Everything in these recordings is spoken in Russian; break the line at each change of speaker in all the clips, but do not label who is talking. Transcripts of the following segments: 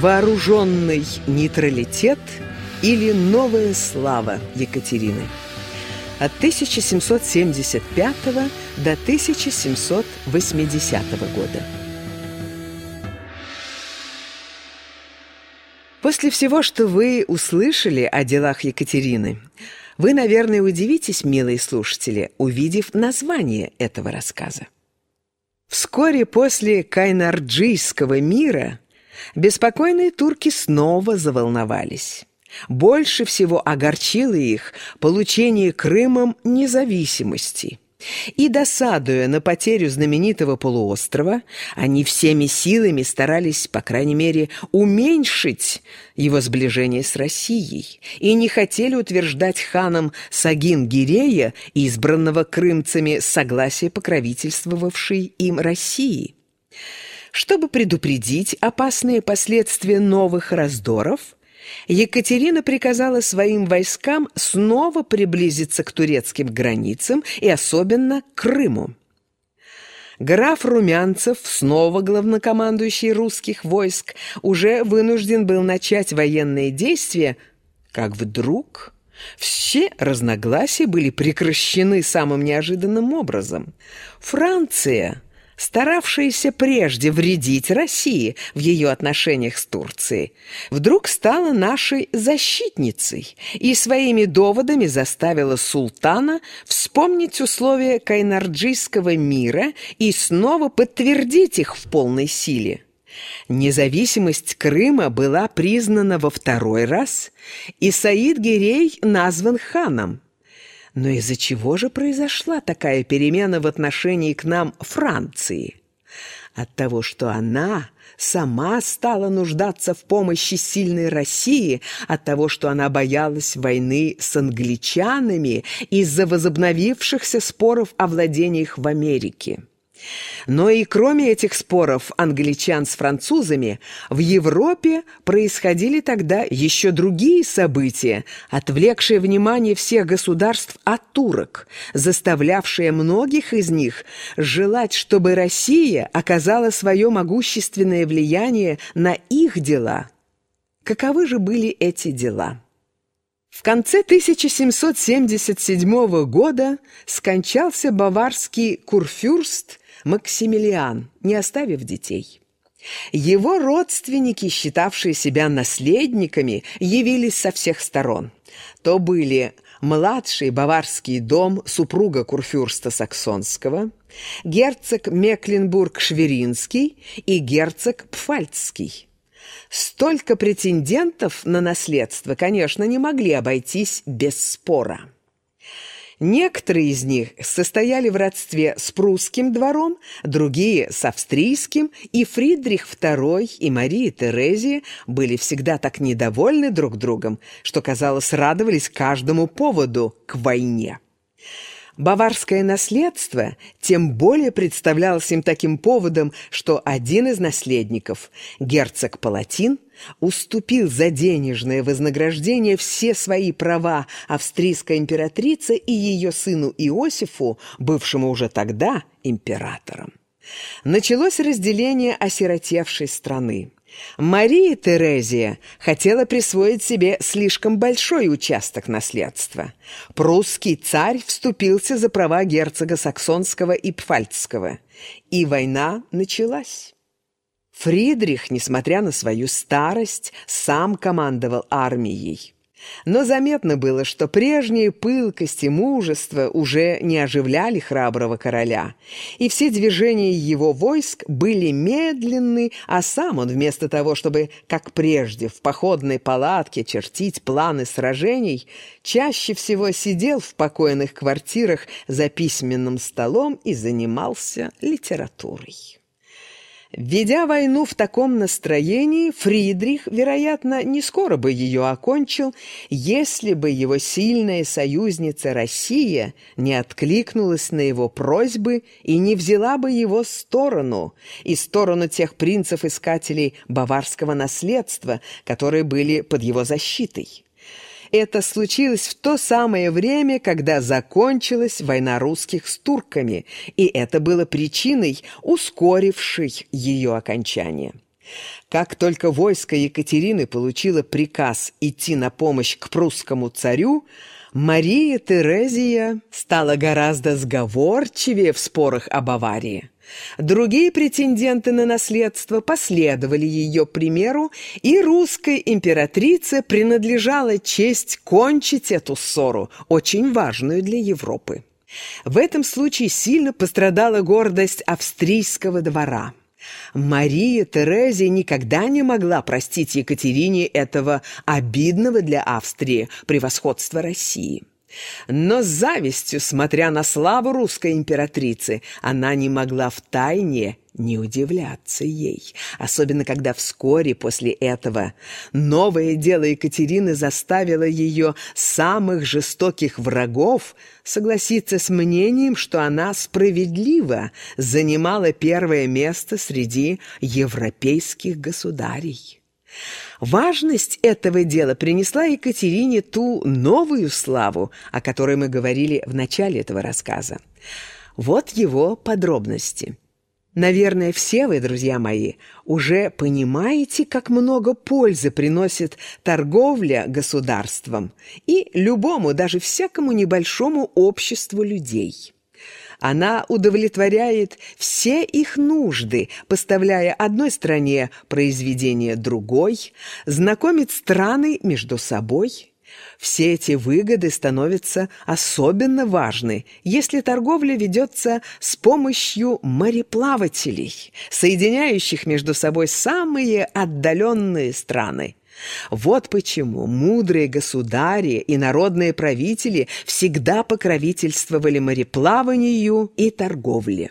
Вооруженный нейтралитет или новая слава Екатерины от 1775 до 1780 года. После всего, что вы услышали о делах Екатерины, вы, наверное, удивитесь, милые слушатели, увидев название этого рассказа. Вскоре после Кайнарджийского мира беспокойные турки снова заволновались. Больше всего огорчило их получение Крымом независимости. И, досадуя на потерю знаменитого полуострова, они всеми силами старались, по крайней мере, уменьшить его сближение с Россией и не хотели утверждать ханом Сагин-Гирея, избранного крымцами, согласие покровительствовавшей им России. Чтобы предупредить опасные последствия новых раздоров, Екатерина приказала своим войскам снова приблизиться к турецким границам и особенно к Крыму. Граф Румянцев, снова главнокомандующий русских войск, уже вынужден был начать военные действия, как вдруг все разногласия были прекращены самым неожиданным образом. Франция старавшаяся прежде вредить России в ее отношениях с Турцией, вдруг стала нашей защитницей и своими доводами заставила султана вспомнить условия Кайнарджийского мира и снова подтвердить их в полной силе. Независимость Крыма была признана во второй раз, и Саид Гирей назван ханом. Но из-за чего же произошла такая перемена в отношении к нам Франции? От того, что она сама стала нуждаться в помощи сильной России, от того, что она боялась войны с англичанами из-за возобновившихся споров о владениях в Америке. Но и кроме этих споров англичан с французами, в Европе происходили тогда еще другие события, отвлекшие внимание всех государств от турок, заставлявшие многих из них желать, чтобы Россия оказала свое могущественное влияние на их дела. Каковы же были эти дела? В конце 1777 года скончался баварский курфюрст Максимилиан, не оставив детей. Его родственники, считавшие себя наследниками, явились со всех сторон. То были младший баварский дом супруга Курфюрста Саксонского, герцог Мекленбург-Шверинский и герцог Пфальцский. Столько претендентов на наследство, конечно, не могли обойтись без спора. Некоторые из них состояли в родстве с прусским двором, другие – с австрийским, и Фридрих II и Мария Терезия были всегда так недовольны друг другом, что, казалось, радовались каждому поводу к войне. Баварское наследство тем более представлялось им таким поводом, что один из наследников, герцог Палатин, уступил за денежное вознаграждение все свои права австрийской императрице и ее сыну Иосифу, бывшему уже тогда императором. Началось разделение осиротевшей страны. Мария Терезия хотела присвоить себе слишком большой участок наследства. Прусский царь вступился за права герцога Саксонского и Пфальцского. И война началась. Фридрих, несмотря на свою старость, сам командовал армией. Но заметно было, что прежние пылкость и мужество уже не оживляли храброго короля, и все движения его войск были медленны, а сам он вместо того, чтобы, как прежде, в походной палатке чертить планы сражений, чаще всего сидел в покойных квартирах за письменным столом и занимался литературой. Ведя войну в таком настроении, Фридрих, вероятно, не скоро бы ее окончил, если бы его сильная союзница Россия не откликнулась на его просьбы и не взяла бы его сторону, и сторону тех принцев-искателей баварского наследства, которые были под его защитой. Это случилось в то самое время, когда закончилась война русских с турками, и это было причиной, ускорившей ее окончание. Как только войско Екатерины получило приказ идти на помощь к прусскому царю, Мария Терезия стала гораздо сговорчивее в спорах об аварии. Другие претенденты на наследство последовали ее примеру, и русской императрице принадлежала честь кончить эту ссору, очень важную для Европы. В этом случае сильно пострадала гордость австрийского двора. Мария Терезия никогда не могла простить Екатерине этого обидного для Австрии превосходства России. Но с завистью, смотря на славу русской императрицы, она не могла втайне не удивляться ей, особенно когда вскоре после этого новое дело Екатерины заставило ее самых жестоких врагов согласиться с мнением, что она справедливо занимала первое место среди европейских государей. Важность этого дела принесла Екатерине ту новую славу, о которой мы говорили в начале этого рассказа. Вот его подробности. Наверное, все вы, друзья мои, уже понимаете, как много пользы приносит торговля государством и любому, даже всякому небольшому обществу людей. Она удовлетворяет все их нужды, поставляя одной стране произведения другой, знакомит страны между собой. Все эти выгоды становятся особенно важны, если торговля ведется с помощью мореплавателей, соединяющих между собой самые отдаленные страны. Вот почему мудрые государи и народные правители всегда покровительствовали мореплаванию и торговле.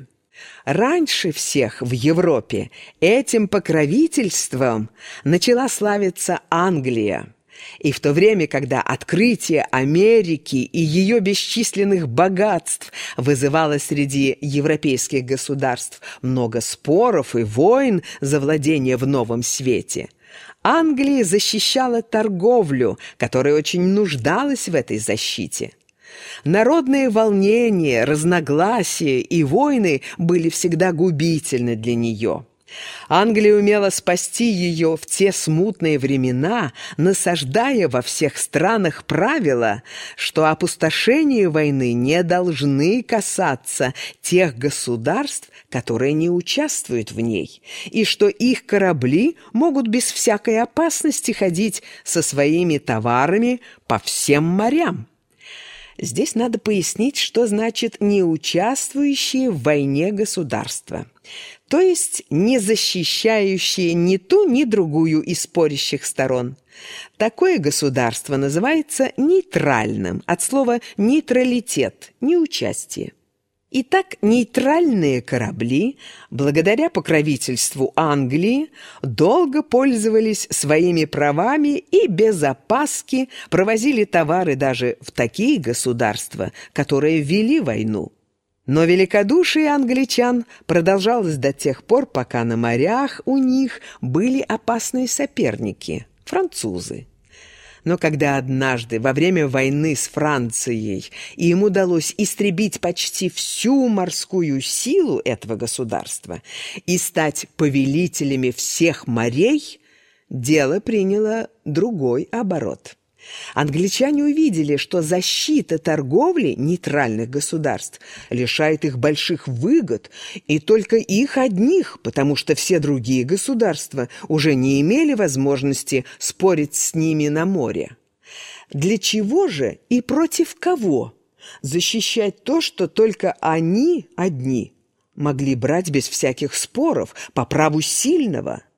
Раньше всех в Европе этим покровительством начала славиться Англия. И в то время, когда открытие Америки и ее бесчисленных богатств вызывало среди европейских государств много споров и войн за владение в новом свете – Англия защищала торговлю, которая очень нуждалась в этой защите. Народные волнения, разногласия и войны были всегда губительны для нее. Англия умела спасти ее в те смутные времена, насаждая во всех странах правила, что опустошение войны не должны касаться тех государств, которые не участвуют в ней, и что их корабли могут без всякой опасности ходить со своими товарами по всем морям. Здесь надо пояснить, что значит «не участвующие в войне государства», то есть не защищающие ни ту, ни другую из спорящих сторон. Такое государство называется нейтральным, от слова «нейтралитет», «неучастие». Итак, нейтральные корабли, благодаря покровительству Англии, долго пользовались своими правами и без опаски провозили товары даже в такие государства, которые вели войну. Но великодушие англичан продолжалось до тех пор, пока на морях у них были опасные соперники – французы. Но когда однажды во время войны с Францией им удалось истребить почти всю морскую силу этого государства и стать повелителями всех морей, дело приняло другой оборот. Англичане увидели, что защита торговли нейтральных государств лишает их больших выгод, и только их одних, потому что все другие государства уже не имели возможности спорить с ними на море. Для чего же и против кого защищать то, что только они одни могли брать без всяких споров по праву сильного –